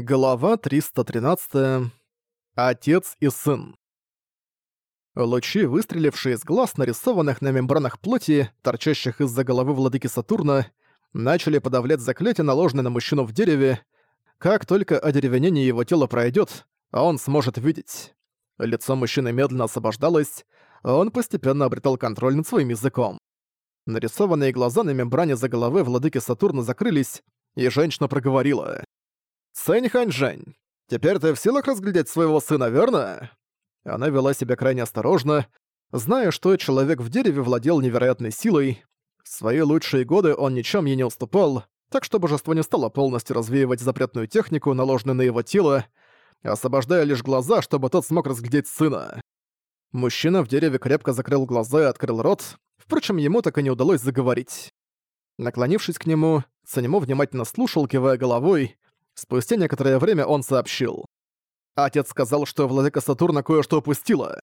Глава 313. Отец и сын. Лучи, выстрелившие из глаз, нарисованных на мембранах плоти, торчащих из-за головы владыки Сатурна, начали подавлять заклятие, наложенное на мужчину в дереве. Как только одеревенение его тела пройдет, он сможет видеть. Лицо мужчины медленно освобождалось, а он постепенно обретал контроль над своим языком. Нарисованные глаза на мембране за головы владыки Сатурна закрылись, и женщина проговорила. «Сэнь Ханьжэнь, теперь ты в силах разглядеть своего сына, верно?» Она вела себя крайне осторожно, зная, что человек в дереве владел невероятной силой. В свои лучшие годы он ничем ей не уступал, так что божество не стало полностью развеивать запретную технику, наложенную на его тело, освобождая лишь глаза, чтобы тот смог разглядеть сына. Мужчина в дереве крепко закрыл глаза и открыл рот, впрочем, ему так и не удалось заговорить. Наклонившись к нему, Санему внимательно слушал, кивая головой, Спустя некоторое время он сообщил. Отец сказал, что владыка Сатурна кое-что упустила.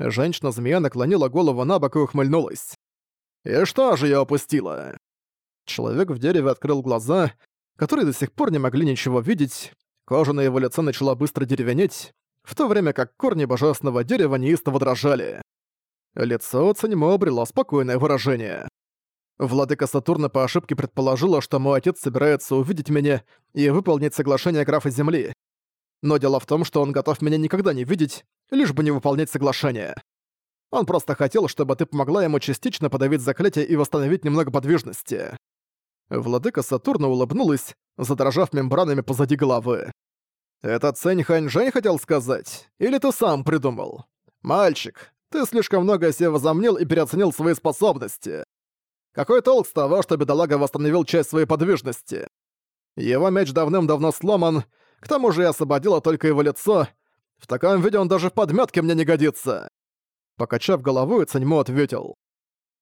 Женщина-змея наклонила голову на бок и ухмыльнулась. «И что же я упустила?» Человек в дереве открыл глаза, которые до сих пор не могли ничего видеть, кожа на его лице начала быстро деревенеть, в то время как корни божественного дерева неистово дрожали. Лицо Цанимо обрело спокойное выражение. Владыка Сатурна по ошибке предположила, что мой отец собирается увидеть меня и выполнить соглашение графа Земли. Но дело в том, что он готов меня никогда не видеть, лишь бы не выполнять соглашение. Он просто хотел, чтобы ты помогла ему частично подавить заклятие и восстановить немного подвижности. Владыка Сатурна улыбнулась, задрожав мембранами позади головы. «Это Цэнь Ханьжэнь хотел сказать? Или ты сам придумал? Мальчик, ты слишком много себе возомнил и переоценил свои способности. Какой толк с того, что бедолага восстановил часть своей подвижности? Его меч давным-давно сломан, к тому же я освободила только его лицо. В таком виде он даже в подметке мне не годится. Покачав головой, Цаньмо ответил.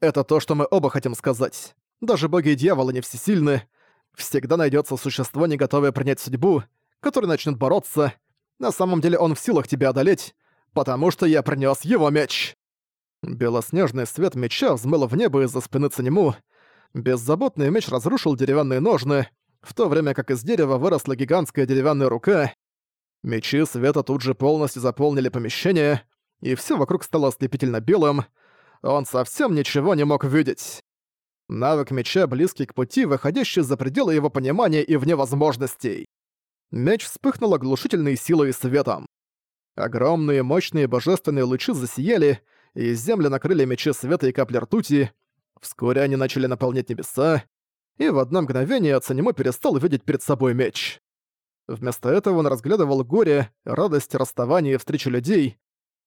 Это то, что мы оба хотим сказать. Даже боги и дьяволы не всесильны. Всегда найдется существо, не готовое принять судьбу, которое начнет бороться. На самом деле он в силах тебя одолеть, потому что я принес его меч. Белоснежный свет меча взмыл в небо из-за спины Цанему. Беззаботный меч разрушил деревянные ножны, в то время как из дерева выросла гигантская деревянная рука. Мечи света тут же полностью заполнили помещение, и все вокруг стало ослепительно белым. Он совсем ничего не мог видеть. Навык меча близкий к пути, выходящий за пределы его понимания и вне возможностей. Меч вспыхнул оглушительной силой и светом. Огромные мощные божественные лучи засияли, и землю накрыли мечи света и капли ртути. Вскоре они начали наполнять небеса, и в одно мгновение Ацанимо перестал видеть перед собой меч. Вместо этого он разглядывал горе, радость, расставание и встречу людей,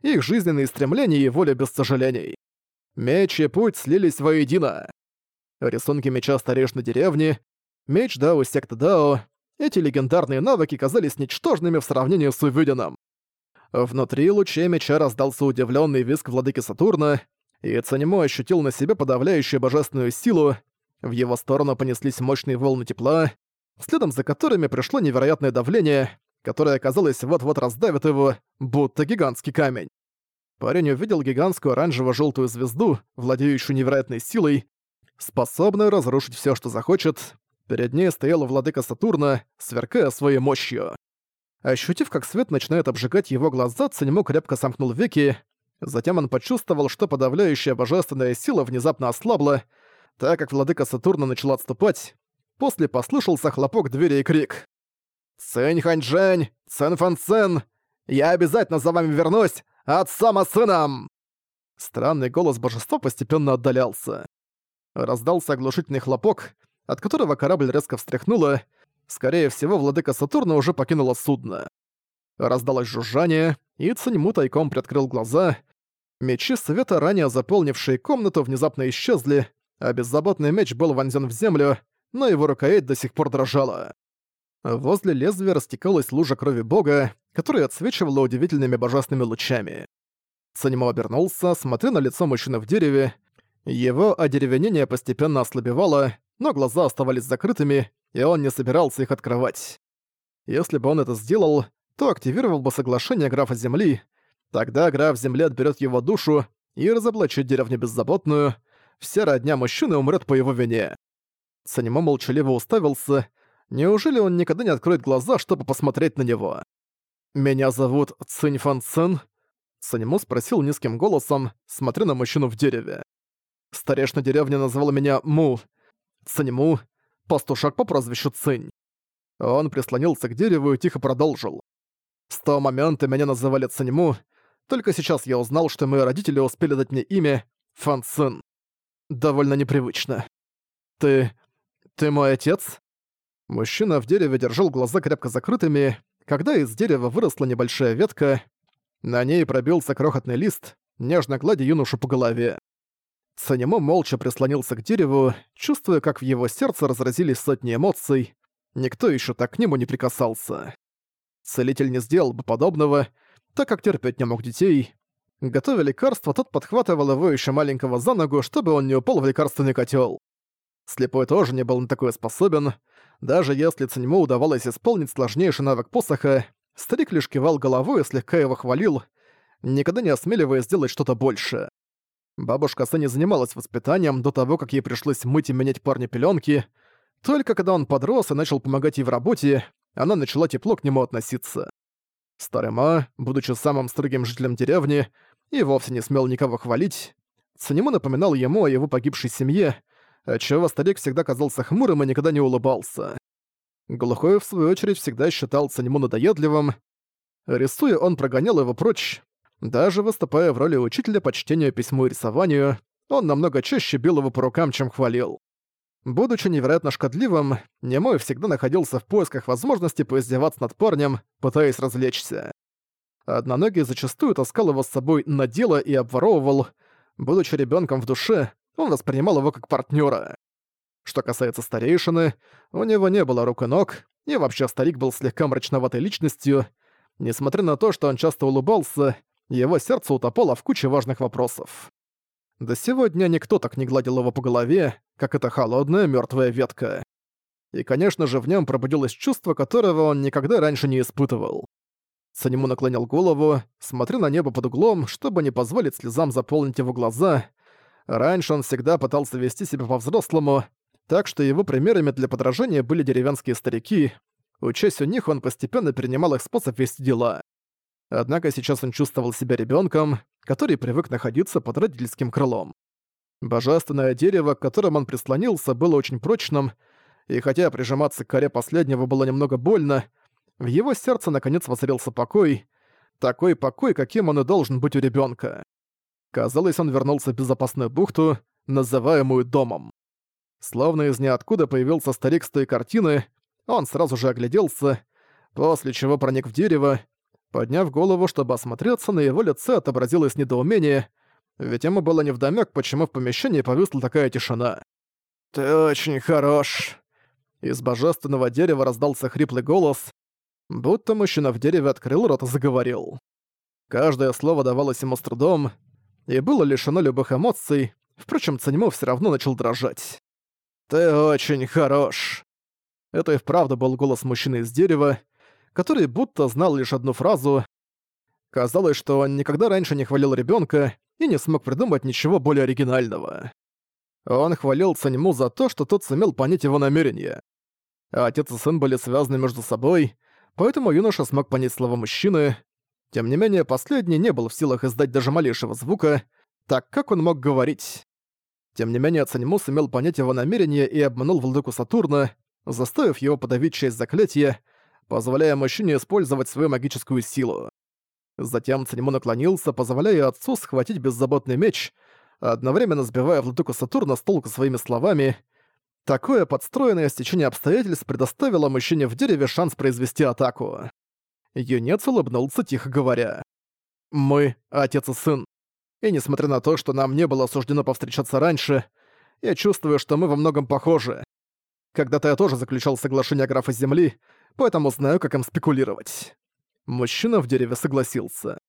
их жизненные стремления и воля без сожалений. Меч и путь слились воедино. Рисунки меча старейшины деревни, меч Дао секта Дао, эти легендарные навыки казались ничтожными в сравнении с увиденным. Внутри лучей меча раздался удивленный визг владыки Сатурна, и Цанимо ощутил на себе подавляющую божественную силу, в его сторону понеслись мощные волны тепла, следом за которыми пришло невероятное давление, которое, казалось, вот-вот раздавит его, будто гигантский камень. Парень увидел гигантскую оранжево-желтую звезду, владеющую невероятной силой, способную разрушить все, что захочет. Перед ней стоял владыка Сатурна, сверкая своей мощью. Ощутив, как свет начинает обжигать его глаза, Циньмо крепко сомкнул веки. Затем он почувствовал, что подавляющая божественная сила внезапно ослабла, так как владыка Сатурна начала отступать. После послышался хлопок двери и крик. «Цэнь Ханьчжэнь! Цэн Фан! Я обязательно за вами вернусь! Отцом и сыном!» Странный голос божества постепенно отдалялся. Раздался оглушительный хлопок, от которого корабль резко встряхнуло, Скорее всего, владыка Сатурна уже покинула судно. Раздалось жужжание, и Циньму тайком приоткрыл глаза. Мечи света, ранее заполнившие комнату, внезапно исчезли, а беззаботный меч был вонзен в землю, но его рукоять до сих пор дрожала. Возле лезвия растекалась лужа крови бога, которая отсвечивала удивительными божественными лучами. Циньмо обернулся, смотря на лицо мужчины в дереве. Его одеревенение постепенно ослабевало, но глаза оставались закрытыми, и он не собирался их открывать. Если бы он это сделал, то активировал бы соглашение графа Земли, тогда граф Земли отберет его душу и разоблачит деревню беззаботную, вся родня мужчины умрет по его вине. Санимо молчаливо уставился, Неужели он никогда не откроет глаза, чтобы посмотреть на него? «Меня зовут Цинь Фан Цин?» Санему спросил низким голосом, смотря на мужчину в дереве. Старешна деревня называла меня Му. Циньму, пастушок по прозвищу Цинь. Он прислонился к дереву и тихо продолжил. С того момента меня называли Циньму, только сейчас я узнал, что мои родители успели дать мне имя Фан Цин. Довольно непривычно. Ты... ты мой отец? Мужчина в дереве держал глаза крепко закрытыми, когда из дерева выросла небольшая ветка, на ней пробился крохотный лист, нежно гладя юношу по голове. Санему молча прислонился к дереву, чувствуя, как в его сердце разразились сотни эмоций. Никто еще так к нему не прикасался. Целитель не сделал бы подобного, так как терпеть не мог детей. Готовя лекарство, тот подхватывал его еще маленького за ногу, чтобы он не упал в лекарственный котел. Слепой тоже не был на такое способен. Даже если Циньму удавалось исполнить сложнейший навык посоха, старик лишь кивал головой и слегка его хвалил, никогда не осмеливаясь сделать что-то большее. Бабушка Сэни занималась воспитанием до того, как ей пришлось мыть и менять парню пеленки. Только когда он подрос и начал помогать ей в работе, она начала тепло к нему относиться. Старый Ма, будучи самым строгим жителем деревни, и вовсе не смел никого хвалить, Цанему напоминал ему о его погибшей семье, отчего старик всегда казался хмурым и никогда не улыбался. Глухой, в свою очередь, всегда считал Цанему надоедливым. Рисуя, он прогонял его прочь, даже выступая в роли учителя по чтению письму и рисованию, он намного чаще бил его по рукам, чем хвалил. Будучи невероятно шкодливым, Немой всегда находился в поисках возможности поиздеваться над парнем, пытаясь развлечься. Одноногий зачастую таскал его с собой на дело и обворовывал. Будучи ребенком в душе, он воспринимал его как партнера. Что касается старейшины, у него не было рук и ног, и вообще старик был слегка мрачноватой личностью. Несмотря на то, что он часто улыбался, его сердце утопало в куче важных вопросов. До сегодня никто так не гладил его по голове, как эта холодная мертвая ветка. И, конечно же, в нем пробудилось чувство, которого он никогда раньше не испытывал. Санему наклонил голову, смотря на небо под углом, чтобы не позволить слезам заполнить его глаза. Раньше он всегда пытался вести себя по-взрослому, так что его примерами для подражания были деревенские старики. Учась у них, он постепенно перенимал их способ вести дела. Однако сейчас он чувствовал себя ребенком, который привык находиться под родительским крылом. Божественное дерево, к которому он прислонился, было очень прочным, и хотя прижиматься к коре последнего было немного больно, в его сердце наконец воцарился покой, такой покой, каким он и должен быть у ребенка. Казалось, он вернулся в безопасную бухту, называемую домом. Словно из ниоткуда появился старик с той картины, он сразу же огляделся, после чего проник в дерево Подняв голову, чтобы осмотреться, на его лице отобразилось недоумение, ведь ему было невдомёк, почему в помещении повисла такая тишина. «Ты очень хорош!» Из божественного дерева раздался хриплый голос, будто мужчина в дереве открыл рот и заговорил. Каждое слово давалось ему с трудом и было лишено любых эмоций, впрочем, Цаньмо всё равно начал дрожать. «Ты очень хорош!» Это и вправду был голос мужчины из дерева, который будто знал лишь одну фразу. Казалось, что он никогда раньше не хвалил ребенка и не смог придумать ничего более оригинального. Он хвалил Цаньму за то, что тот сумел понять его намерения. Отец и сын были связаны между собой, поэтому юноша смог понять слова мужчины. Тем не менее, последний не был в силах издать даже малейшего звука, так как он мог говорить. Тем не менее, Цаньму сумел понять его намерения и обманул владыку Сатурна, заставив его подавить часть заклятия, позволяя мужчине использовать свою магическую силу. Затем Циньму наклонился, позволяя отцу схватить беззаботный меч, одновременно сбивая владыку Сатурна с толку своими словами. Такое подстроенное стечение обстоятельств предоставило мужчине в дереве шанс произвести атаку. Юнец улыбнулся, тихо говоря. «Мы — отец и сын. И несмотря на то, что нам не было суждено повстречаться раньше, я чувствую, что мы во многом похожи. Когда-то я тоже заключал соглашение графа Земли, поэтому знаю, как им спекулировать». Мужчина в дереве согласился.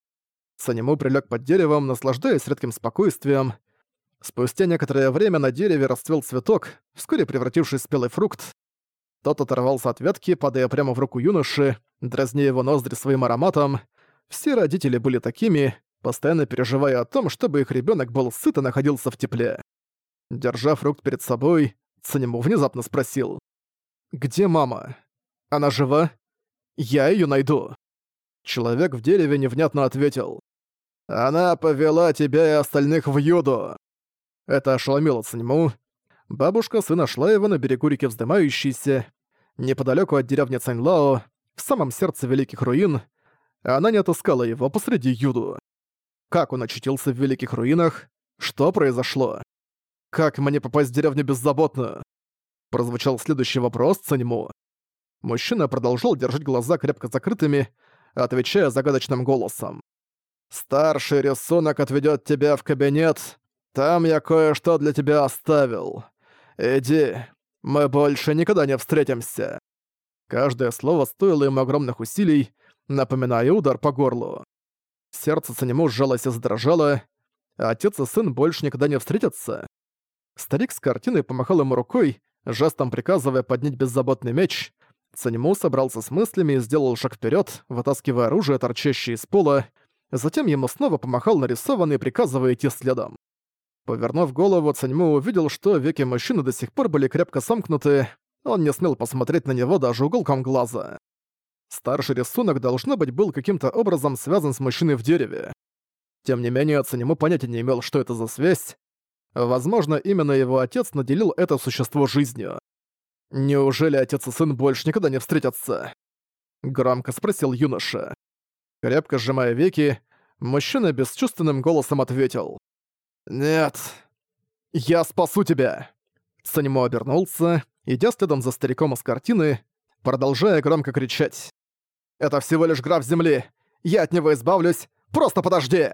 Санему прилег под деревом, наслаждаясь редким спокойствием. Спустя некоторое время на дереве расцвел цветок, вскоре превратившись в спелый фрукт. Тот оторвался от ветки, падая прямо в руку юноши, дразня его ноздри своим ароматом. Все родители были такими, постоянно переживая о том, чтобы их ребенок был сыт и находился в тепле. Держа фрукт перед собой, Санему внезапно спросил. Где мама? Она жива? Я её найду. Человек в дереве невнятно ответил. Она повела тебя и остальных в юду. Это ошеломило Циньму. Бабушка сына шла его на берегу реки вздымающейся, неподалеку от деревни Цаньлао, в самом сердце Великих Руин, она не отыскала его посреди юду. Как он очутился в Великих Руинах? Что произошло? Как мне попасть в деревню беззаботно? Прозвучал следующий вопрос Цаньму. Мужчина продолжал держать глаза крепко закрытыми, отвечая загадочным голосом. «Старший рисунок отведет тебя в кабинет. Там я кое-что для тебя оставил. Иди, мы больше никогда не встретимся». Каждое слово стоило ему огромных усилий, напоминая удар по горлу. Сердце Санему сжалось и задрожало, отец и сын больше никогда не встретятся. Старик с картиной помахал ему рукой, жестом приказывая поднять беззаботный меч. Санему собрался с мыслями и сделал шаг вперед, вытаскивая оружие, торчащее из пола. Затем ему снова помахал нарисованный, приказывая идти следом. Повернув голову, Цаньму увидел, что веки мужчины до сих пор были крепко сомкнуты, он не смел посмотреть на него даже уголком глаза. Старший рисунок, должно быть, был каким-то образом связан с мужчиной в дереве. Тем не менее, Цанему понятия не имел, что это за связь. Возможно, именно его отец наделил это существо жизнью. «Неужели отец и сын больше никогда не встретятся?» Громко спросил юноша. Крепко сжимая веки, мужчина бесчувственным голосом ответил. «Нет, я спасу тебя!» Санему обернулся, идя следом за стариком из картины, продолжая громко кричать. «Это всего лишь граф земли! Я от него избавлюсь! Просто подожди!»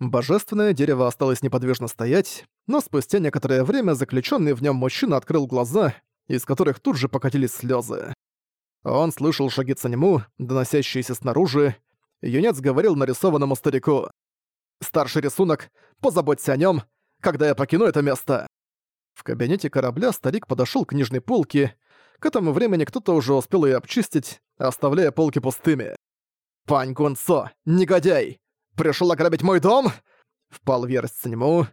Божественное дерево осталось неподвижно стоять, но спустя некоторое время заключенный в нем мужчина открыл глаза, из которых тут же покатились слезы. Он слышал шаги Цанему, доносящиеся снаружи. Юнец говорил нарисованному старику. «Старший рисунок, позаботься о нем, когда я покину это место!» В кабинете корабля старик подошел к книжной полке. К этому времени кто-то уже успел ее обчистить, оставляя полки пустыми. «Пань Гунцо, негодяй! Пришел ограбить мой дом?» Впал в ярость Циньму.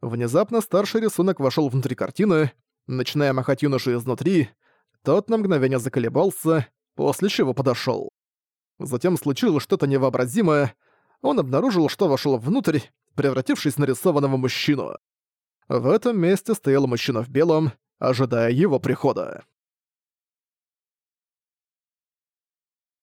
Внезапно старший рисунок вошел внутрь картины, начиная махать юношу изнутри. Тот на мгновение заколебался, после чего подошел. Затем случилось что-то невообразимое. Он обнаружил, что вошел внутрь, превратившись в нарисованного мужчину. В этом месте стоял мужчина в белом, ожидая его прихода.